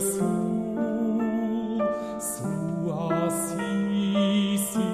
Su, su, a, si, si.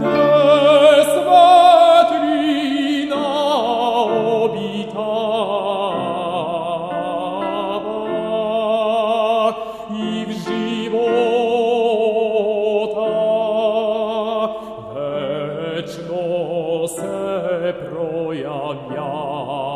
Nesvetlina obitava I se projamia